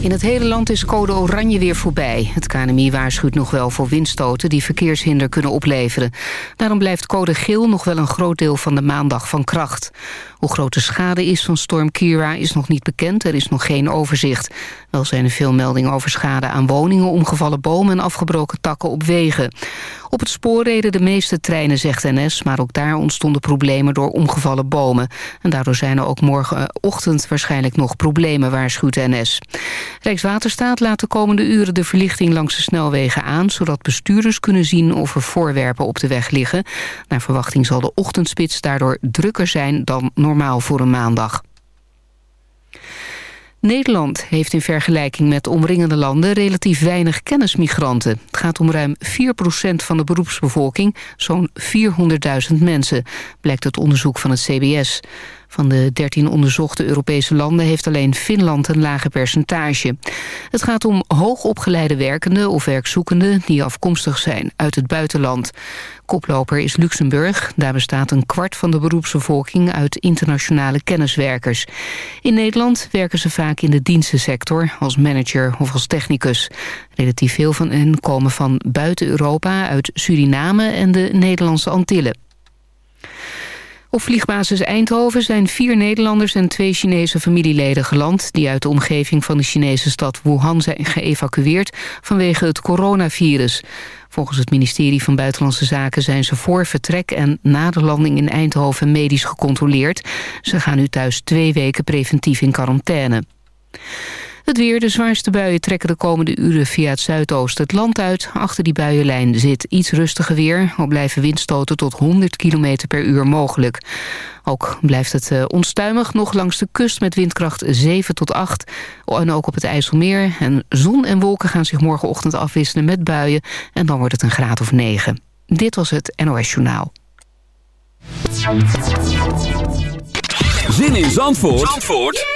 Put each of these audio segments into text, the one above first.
In het hele land is code oranje weer voorbij. Het KNMI waarschuwt nog wel voor windstoten die verkeershinder kunnen opleveren. Daarom blijft code geel nog wel een groot deel van de maandag van kracht. Hoe groot de schade is van storm Kira is nog niet bekend. Er is nog geen overzicht. Wel zijn er veel meldingen over schade aan woningen... omgevallen bomen en afgebroken takken op wegen. Op het spoor reden de meeste treinen, zegt NS... maar ook daar ontstonden problemen door omgevallen bomen. En daardoor zijn er ook morgenochtend waarschijnlijk nog problemen, waarschuwt NS. Rijkswaterstaat laat de komende uren de verlichting langs de snelwegen aan... zodat bestuurders kunnen zien of er voorwerpen op de weg liggen. Naar verwachting zal de ochtendspits daardoor drukker zijn dan normaal voor een maandag. Nederland heeft in vergelijking met omringende landen relatief weinig kennismigranten. Het gaat om ruim 4% van de beroepsbevolking, zo'n 400.000 mensen, blijkt uit onderzoek van het CBS. Van de 13 onderzochte Europese landen heeft alleen Finland een lager percentage. Het gaat om hoogopgeleide werkenden of werkzoekenden die afkomstig zijn uit het buitenland. Koploper is Luxemburg. Daar bestaat een kwart van de beroepsbevolking uit internationale kenniswerkers. In Nederland werken ze vaak in de dienstensector als manager of als technicus. Relatief veel van hen komen van buiten Europa, uit Suriname en de Nederlandse Antillen. Op vliegbasis Eindhoven zijn vier Nederlanders en twee Chinese familieleden geland... die uit de omgeving van de Chinese stad Wuhan zijn geëvacueerd vanwege het coronavirus. Volgens het ministerie van Buitenlandse Zaken zijn ze voor vertrek... en na de landing in Eindhoven medisch gecontroleerd. Ze gaan nu thuis twee weken preventief in quarantaine. Het weer, de zwaarste buien trekken de komende uren via het zuidoosten het land uit. Achter die buienlijn zit iets rustiger weer. Al blijven windstoten tot 100 km per uur mogelijk. Ook blijft het uh, onstuimig nog langs de kust met windkracht 7 tot 8. En ook op het IJsselmeer. En zon en wolken gaan zich morgenochtend afwisselen met buien. En dan wordt het een graad of 9. Dit was het NOS Journaal. Zin in Zandvoort? Zandvoort?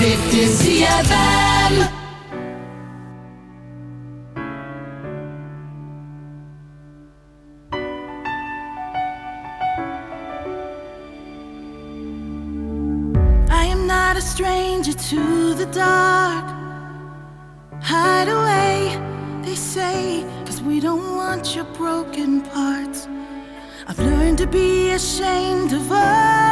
Dit is a stranger to the dark. Hide away, they say, cause we don't want your broken parts. I've learned to be ashamed of us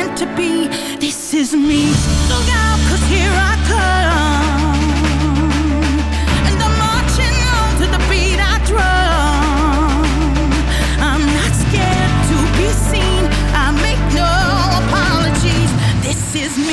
meant to be. This is me. Look out, cause here I come. And I'm marching on to the beat I drum. I'm not scared to be seen. I make no apologies. This is me.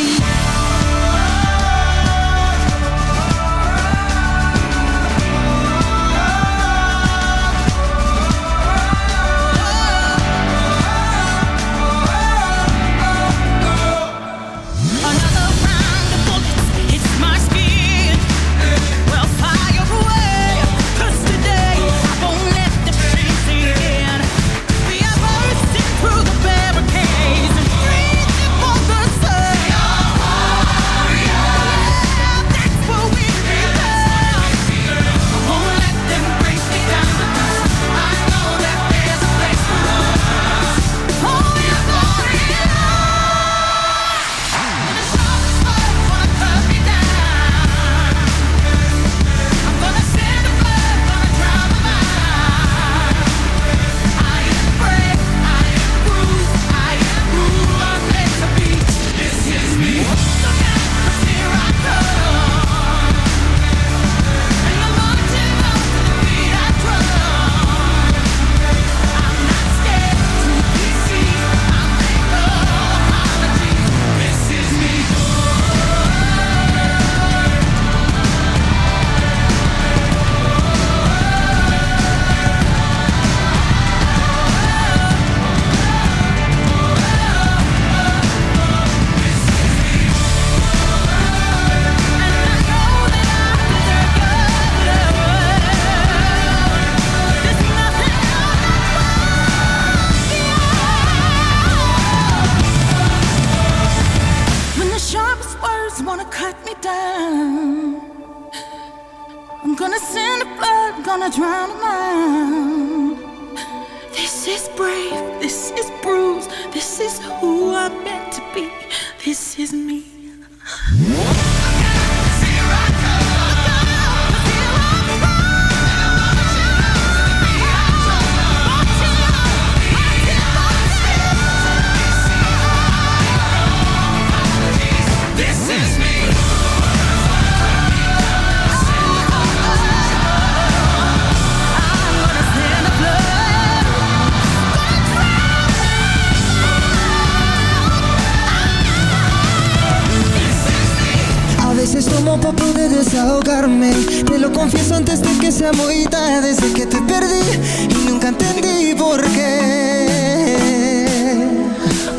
pa' pude desahogarme. Te lo confieso antes de que sea muy tarde. Desde que te perdí y nunca entendí por qué.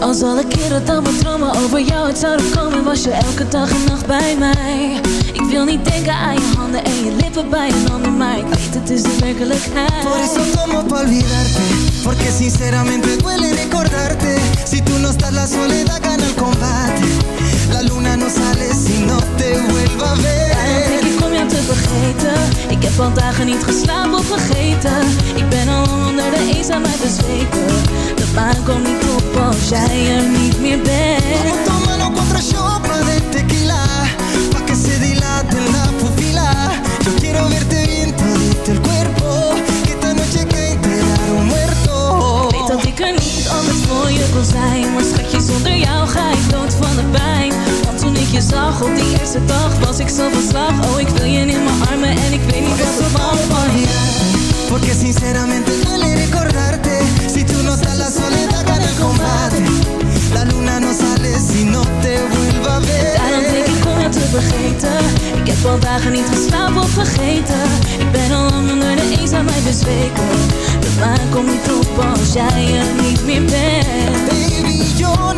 Als alle keren dan mijn dromen over jou uit zouden komen Was je elke dag en nacht bij mij. Ik wil niet denken aan je handen en je lippen bij een ander Maar ik weet het is de werkelijkheid. Por eso tomo pa' olvidarte Porque sinceramente duele recordarte. Si tú no estás la soledad gana el combate. La luna no sale si no te vuelva a ver. Daarom denk ik om jou te vergeten. Ik heb al dagen niet geslapen of gegeten Ik ben al onder de eens aan de bezweken. De maan komt niet op als jij er niet meer bent. Vamos tomando contra chopra de tequila Pa que se dilate la pupila. Yo quiero verte bien todito el cuerpo Que esta noche cae te muerto. Weet dat ik er niet anders voor je kon zijn Maar jou ga ik dood van de pijn. Want toen ik je zag op die eerste dag was ik zo van slag. Oh ik wil je in mijn armen en ik weet niet wat verbouw van je Porque sinceramente duele recordarte. Si tú no estás la soledad gana el combate. La luna no sale si no te vuelva a ver. Daarom denk ik om jou te vergeten. Ik heb al dagen niet geslapen of vergeten. Ik ben al lang onder de eenzaamheid bezweken. De maan komt niet op als jij er niet meer bent. Baby, yo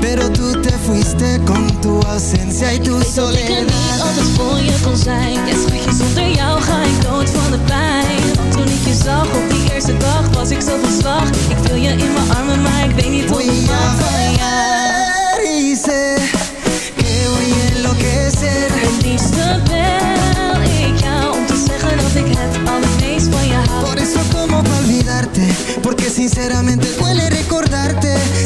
Pero tú te fuiste con tu ausencia y tu Ik weet dat ik er niet soledad. altijd voor je kon zijn. Ja schatje, zonder jou ga ik dood van de pijn. Want toen ik je zag op die eerste dag was ik zo van slag. Ik wil je in mijn armen, maar ik weet niet hoe ik mag van jou. sé que voy a enloquecer. Het liefste bel ik jou om te zeggen dat ik het allermeest van je hou. Por eso como pa olvidarte? Porque sinceramente duele recordarte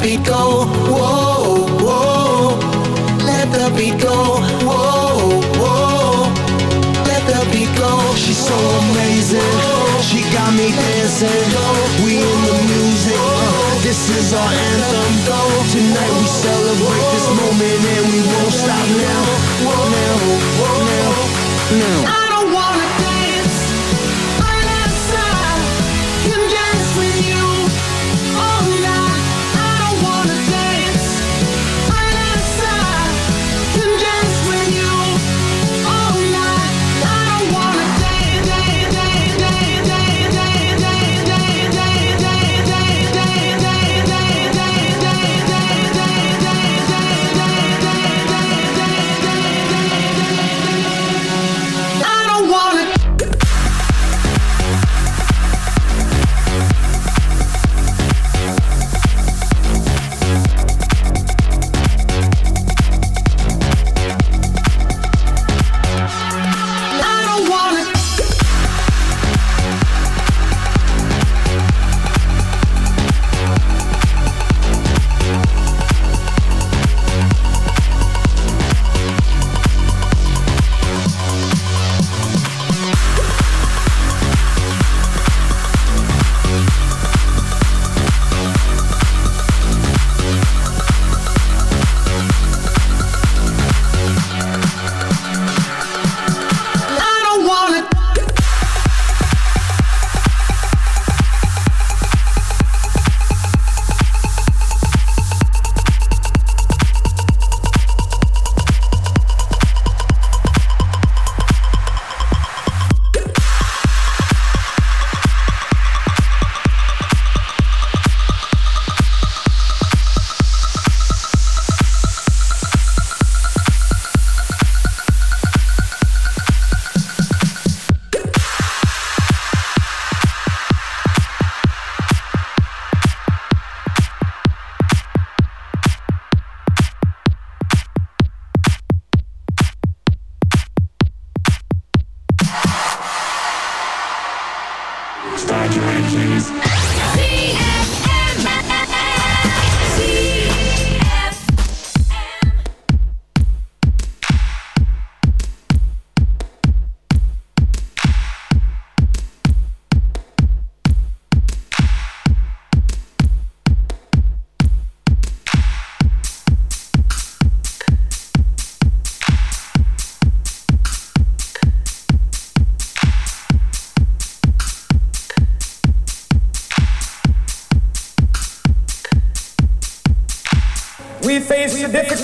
beat go, whoa, whoa. Let the beat go, whoa, whoa. Let the beat go. She's so amazing. She got me dancing. We in the music. This is our anthem. Tonight we celebrate this moment and we won't stop now. Now, now, now.